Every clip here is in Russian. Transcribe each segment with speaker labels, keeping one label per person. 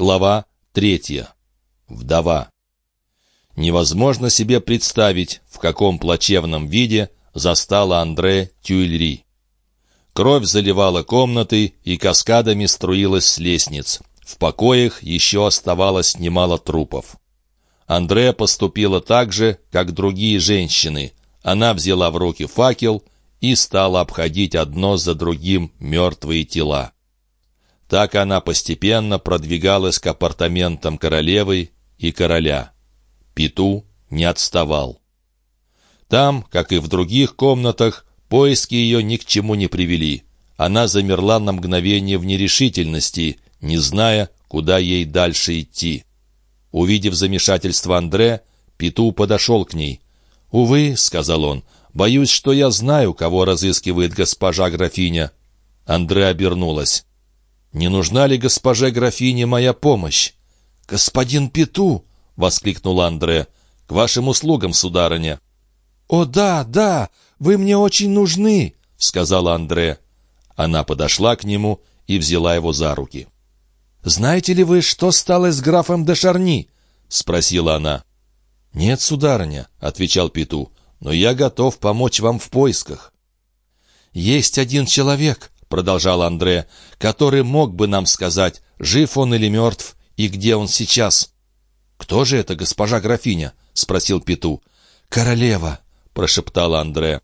Speaker 1: Глава третья. Вдова. Невозможно себе представить, в каком плачевном виде застала Андре Тюильри. Кровь заливала комнаты и каскадами струилась с лестниц. В покоях еще оставалось немало трупов. Андре поступила так же, как другие женщины. Она взяла в руки факел и стала обходить одно за другим мертвые тела. Так она постепенно продвигалась к апартаментам королевы и короля. Пету не отставал. Там, как и в других комнатах, поиски ее ни к чему не привели. Она замерла на мгновение в нерешительности, не зная, куда ей дальше идти. Увидев замешательство Андре, Пету подошел к ней. «Увы», — сказал он, — «боюсь, что я знаю, кого разыскивает госпожа графиня». Андре обернулась. «Не нужна ли госпоже графине моя помощь?» «Господин Пету!» — воскликнул Андре. «К вашим услугам, сударыня!» «О, да, да, вы мне очень нужны!» — сказала Андре. Она подошла к нему и взяла его за руки. «Знаете ли вы, что стало с графом де Шарни?» — спросила она. «Нет, сударыня», — отвечал Пету, — «но я готов помочь вам в поисках». «Есть один человек, продолжал Андре, который мог бы нам сказать, жив он или мертв, и где он сейчас. «Кто же это, госпожа графиня?» — спросил Пету. «Королева», — прошептала Андре.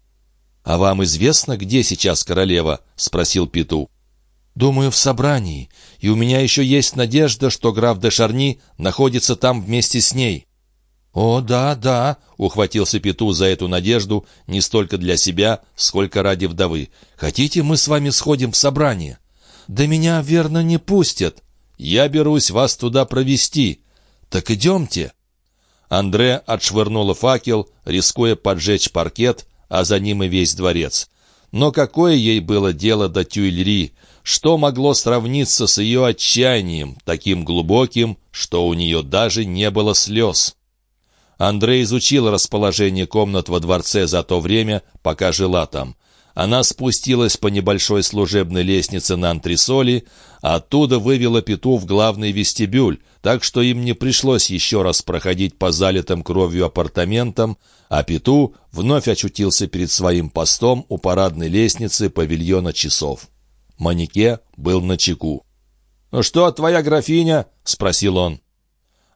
Speaker 1: «А вам известно, где сейчас королева?» — спросил Пету. «Думаю, в собрании, и у меня еще есть надежда, что граф де Шарни находится там вместе с ней». «О, да, да», — ухватился Пету за эту надежду не столько для себя, сколько ради вдовы. «Хотите, мы с вами сходим в собрание?» «Да меня, верно, не пустят. Я берусь вас туда провести. Так идемте». Андре отшвырнула факел, рискуя поджечь паркет, а за ним и весь дворец. Но какое ей было дело до Тюильри? Что могло сравниться с ее отчаянием, таким глубоким, что у нее даже не было слез? Андрей изучил расположение комнат во дворце за то время, пока жила там. Она спустилась по небольшой служебной лестнице на антресоли, а оттуда вывела Пету в главный вестибюль, так что им не пришлось еще раз проходить по залитым кровью апартаментам, а Пету вновь очутился перед своим постом у парадной лестницы павильона часов. Манике был на чеку. «Ну что, твоя графиня?» — спросил он.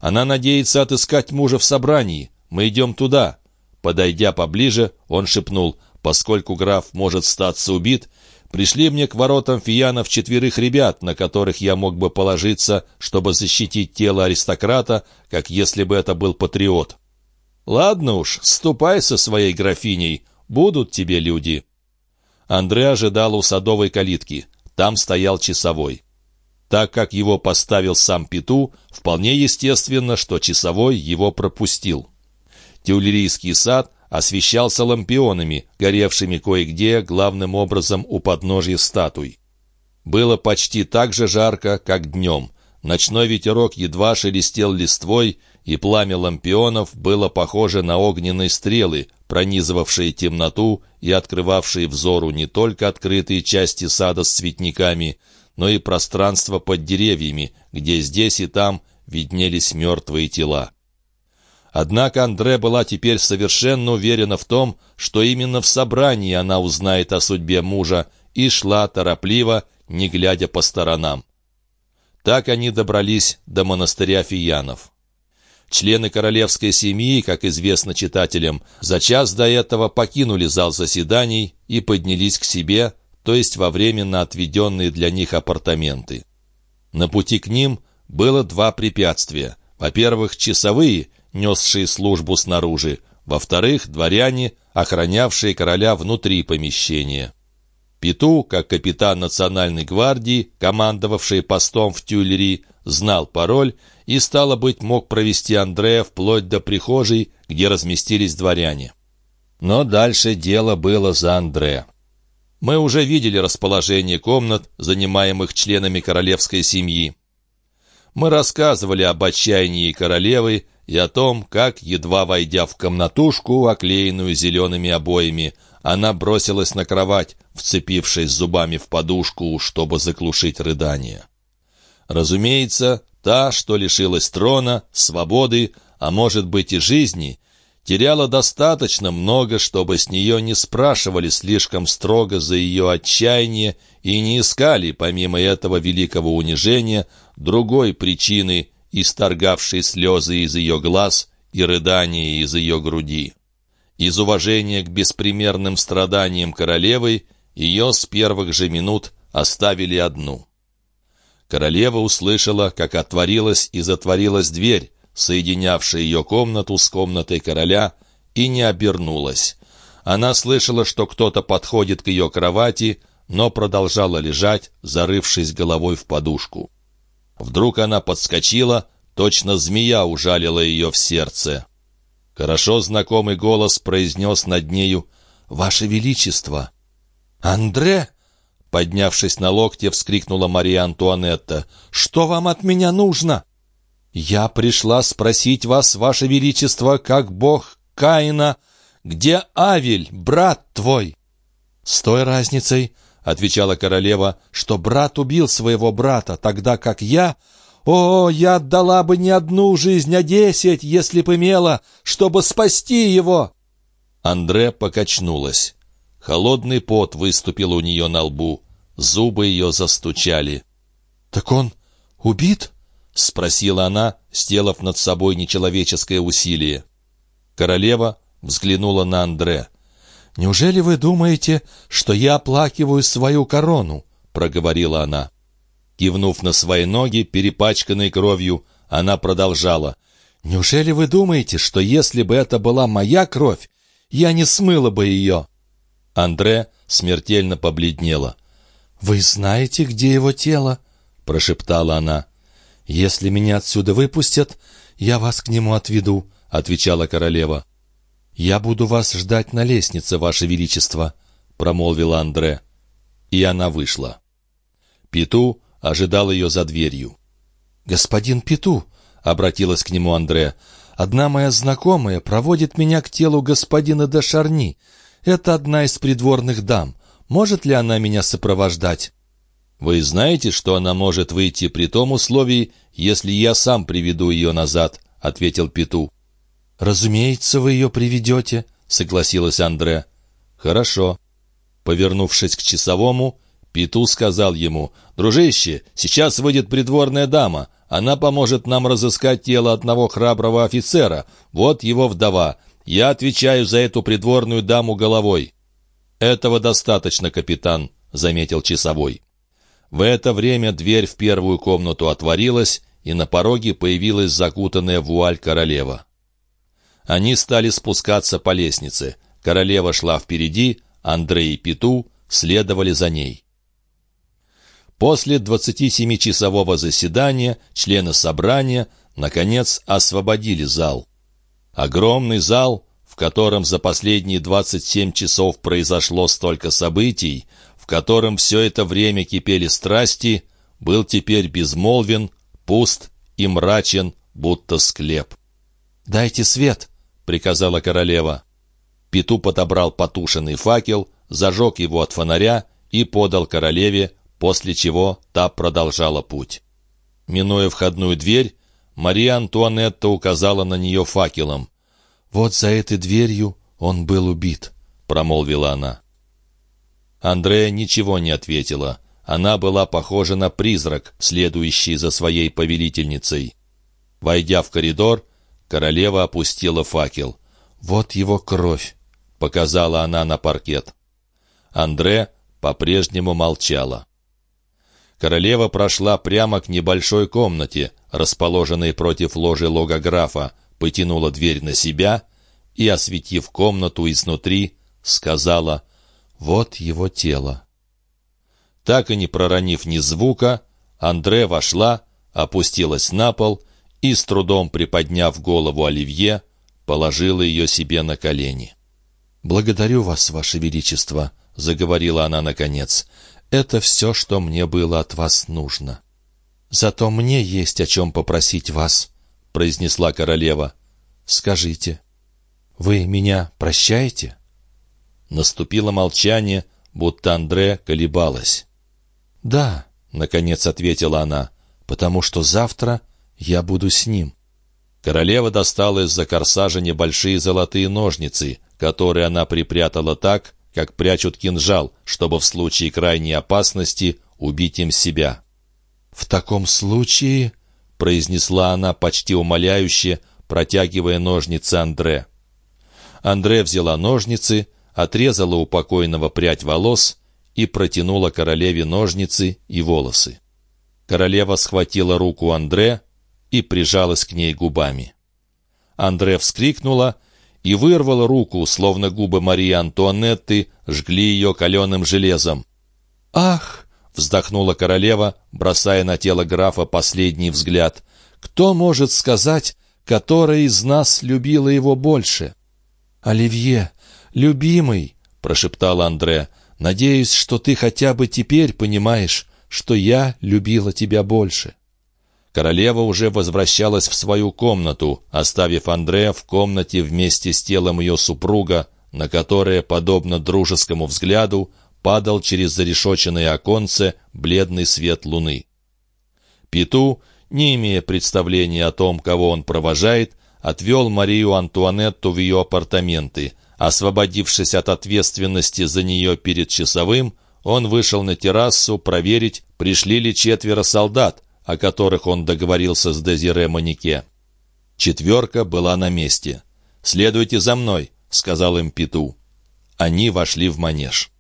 Speaker 1: Она надеется отыскать мужа в собрании. Мы идем туда». Подойдя поближе, он шепнул, «Поскольку граф может статься убит, пришли мне к воротам фиянов четверых ребят, на которых я мог бы положиться, чтобы защитить тело аристократа, как если бы это был патриот». «Ладно уж, ступай со своей графиней, будут тебе люди». Андре ожидал у садовой калитки. Там стоял часовой. Так как его поставил сам Пету, вполне естественно, что часовой его пропустил. Тюлерийский сад освещался лампионами, горевшими кое-где, главным образом у подножья статуй. Было почти так же жарко, как днем. Ночной ветерок едва шелестел листвой, и пламя лампионов было похоже на огненные стрелы, пронизывавшие темноту и открывавшие взору не только открытые части сада с цветниками, но и пространство под деревьями, где здесь и там виднелись мертвые тела. Однако Андре была теперь совершенно уверена в том, что именно в собрании она узнает о судьбе мужа, и шла торопливо, не глядя по сторонам. Так они добрались до монастыря Фиянов. Члены королевской семьи, как известно читателям, за час до этого покинули зал заседаний и поднялись к себе, то есть во временно отведенные для них апартаменты. На пути к ним было два препятствия. Во-первых, часовые, несшие службу снаружи. Во-вторых, дворяне, охранявшие короля внутри помещения. Пету, как капитан национальной гвардии, командовавший постом в Тюльри, знал пароль и, стало быть, мог провести Андрея вплоть до прихожей, где разместились дворяне. Но дальше дело было за Андре. Мы уже видели расположение комнат, занимаемых членами королевской семьи. Мы рассказывали об отчаянии королевы и о том, как, едва войдя в комнатушку, оклеенную зелеными обоями, она бросилась на кровать, вцепившись зубами в подушку, чтобы заглушить рыдание. Разумеется, та, что лишилась трона, свободы, а может быть и жизни, теряла достаточно много, чтобы с нее не спрашивали слишком строго за ее отчаяние и не искали, помимо этого великого унижения, другой причины, исторгавшей слезы из ее глаз и рыдания из ее груди. Из уважения к беспримерным страданиям королевы ее с первых же минут оставили одну. Королева услышала, как отворилась и затворилась дверь, соединявшая ее комнату с комнатой короля, и не обернулась. Она слышала, что кто-то подходит к ее кровати, но продолжала лежать, зарывшись головой в подушку. Вдруг она подскочила, точно змея ужалила ее в сердце. Хорошо знакомый голос произнес над нею «Ваше Величество!» «Андре!» Поднявшись на локте, вскрикнула Мария Антуанетта. «Что вам от меня нужно?» «Я пришла спросить вас, ваше величество, как бог Каина, где Авель, брат твой?» «С той разницей, — отвечала королева, — что брат убил своего брата, тогда как я... О, я отдала бы не одну жизнь, а десять, если бы имела, чтобы спасти его!» Андре покачнулась. Холодный пот выступил у нее на лбу. Зубы ее застучали. «Так он убит?» — спросила она, сделав над собой нечеловеческое усилие. Королева взглянула на Андре. «Неужели вы думаете, что я оплакиваю свою корону?» — проговорила она. Кивнув на свои ноги, перепачканные кровью, она продолжала. «Неужели вы думаете, что если бы это была моя кровь, я не смыла бы ее?» Андре смертельно побледнела. «Вы знаете, где его тело?» — прошептала она. «Если меня отсюда выпустят, я вас к нему отведу», — отвечала королева. «Я буду вас ждать на лестнице, ваше величество», — промолвила Андре. И она вышла. Пету ожидал ее за дверью. «Господин Пету», — обратилась к нему Андре, — «одна моя знакомая проводит меня к телу господина де Шарни. Это одна из придворных дам. Может ли она меня сопровождать?» «Вы знаете, что она может выйти при том условии, если я сам приведу ее назад», — ответил Пету. «Разумеется, вы ее приведете», — согласилась Андре. «Хорошо». Повернувшись к часовому, Пету сказал ему, «Дружище, сейчас выйдет придворная дама. Она поможет нам разыскать тело одного храброго офицера. Вот его вдова. Я отвечаю за эту придворную даму головой». «Этого достаточно, капитан», — заметил часовой. В это время дверь в первую комнату отворилась, и на пороге появилась закутанная вуаль королева. Они стали спускаться по лестнице. Королева шла впереди, Андрей и Пету следовали за ней. После 27-часового заседания члены собрания, наконец, освободили зал. Огромный зал, в котором за последние 27 часов произошло столько событий, котором все это время кипели страсти, был теперь безмолвен, пуст и мрачен, будто склеп. «Дайте свет!» — приказала королева. Пету подобрал потушенный факел, зажег его от фонаря и подал королеве, после чего та продолжала путь. Минуя входную дверь, Мария Антуанетта указала на нее факелом. «Вот за этой дверью он был убит», — промолвила она. Андрея ничего не ответила. Она была похожа на призрак, следующий за своей повелительницей. Войдя в коридор, королева опустила факел. «Вот его кровь», — показала она на паркет. Андре по-прежнему молчала. Королева прошла прямо к небольшой комнате, расположенной против ложи логографа, потянула дверь на себя и, осветив комнату изнутри, сказала «Вот его тело». Так и не проронив ни звука, Андре вошла, опустилась на пол и, с трудом приподняв голову Оливье, положила ее себе на колени. «Благодарю вас, ваше величество», — заговорила она наконец. «Это все, что мне было от вас нужно. Зато мне есть о чем попросить вас». — произнесла королева. «Скажите, вы меня прощаете?» Наступило молчание, будто Андре колебалась. «Да», — наконец ответила она, — «потому что завтра
Speaker 2: я буду с ним».
Speaker 1: Королева достала из-за корсажа небольшие золотые ножницы, которые она припрятала так, как прячут кинжал, чтобы в случае крайней опасности убить им себя.
Speaker 2: «В таком случае...» — произнесла она почти умоляюще, протягивая ножницы Андре.
Speaker 1: Андре взяла ножницы, отрезала у покойного прядь волос и протянула королеве ножницы и волосы. Королева схватила руку Андре и прижалась к ней губами. Андре вскрикнула и вырвала руку, словно губы Марии Антуанетты жгли ее каленым железом.
Speaker 2: «Ах!» — вздохнула королева, бросая на тело графа последний взгляд. «Кто может сказать, которая из нас любила его больше?» «Оливье, любимый!» — прошептал Андре. «Надеюсь, что ты хотя бы теперь понимаешь, что я любила тебя больше».
Speaker 1: Королева уже возвращалась в свою комнату, оставив Андрея в комнате вместе с телом ее супруга, на которое, подобно дружескому взгляду, падал через зарешоченное оконце бледный свет луны. Пету, не имея представления о том, кого он провожает, отвел Марию Антуанетту в ее апартаменты. Освободившись от ответственности за нее перед часовым, он вышел на террасу проверить, пришли ли четверо солдат, о которых он договорился с Дезире Манике. Четверка была на месте. «Следуйте за мной», — сказал им Пету. Они вошли в манеж.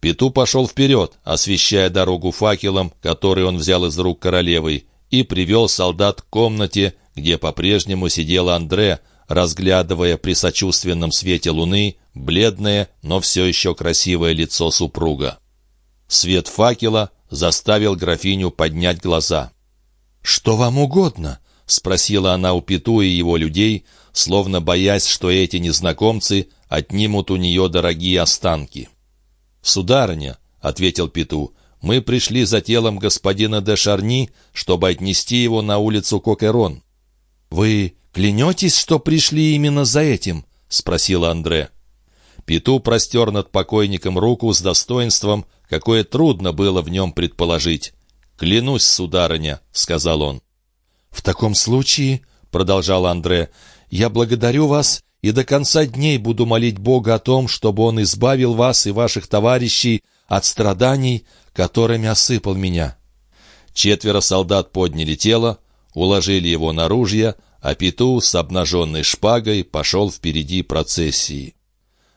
Speaker 1: Пету пошел вперед, освещая дорогу факелом, который он взял из рук королевы, и привел солдат к комнате, где по-прежнему сидел Андре, разглядывая при сочувственном свете луны бледное, но все еще красивое лицо супруга. Свет факела заставил графиню поднять глаза.
Speaker 2: «Что вам угодно?» — спросила она у Пету и его людей, словно боясь, что эти незнакомцы отнимут у нее дорогие останки.
Speaker 1: «Сударыня», — ответил Пету, — «мы пришли за телом господина де Шарни, чтобы отнести его на улицу Кокерон».
Speaker 2: «Вы клянетесь, что пришли именно за этим?» — спросила Андре.
Speaker 1: Пету простер над покойником руку с достоинством, какое трудно было в нем предположить. «Клянусь, сударыня», — сказал он.
Speaker 2: «В таком случае», — продолжал Андре, — «я благодарю вас и до конца дней буду молить Бога о том, чтобы Он избавил вас и ваших товарищей от страданий, которыми осыпал меня».
Speaker 1: Четверо солдат подняли тело, уложили его на ружья, а Пету с обнаженной шпагой пошел впереди процессии.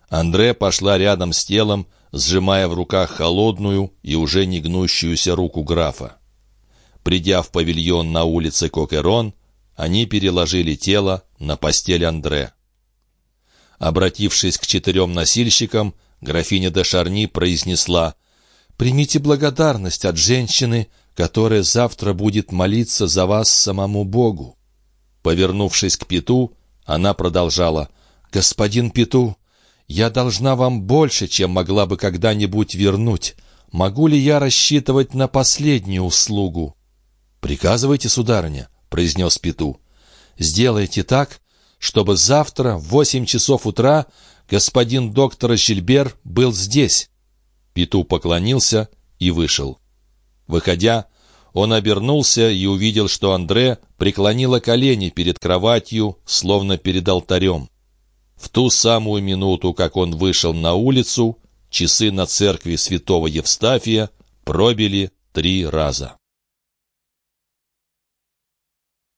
Speaker 1: Андре пошла рядом с телом, сжимая в руках холодную и уже не гнущуюся руку графа. Придя в павильон на улице Кокерон, они переложили тело на постель Андре. Обратившись к четырем носильщикам, графиня де Шарни произнесла «Примите благодарность от женщины, которая завтра будет молиться за вас самому Богу». Повернувшись к Пету, она продолжала «Господин Пету, я должна вам больше, чем могла бы когда-нибудь вернуть. Могу ли я рассчитывать на последнюю услугу?» «Приказывайте, сударыня», — произнес Пету. «Сделайте так, чтобы завтра в восемь часов утра господин доктор Жильбер был здесь». Пету поклонился и вышел. Выходя, он обернулся и увидел, что Андре преклонила колени перед кроватью, словно перед алтарем. В ту самую минуту, как он вышел на улицу, часы на церкви святого Евстафия пробили три раза.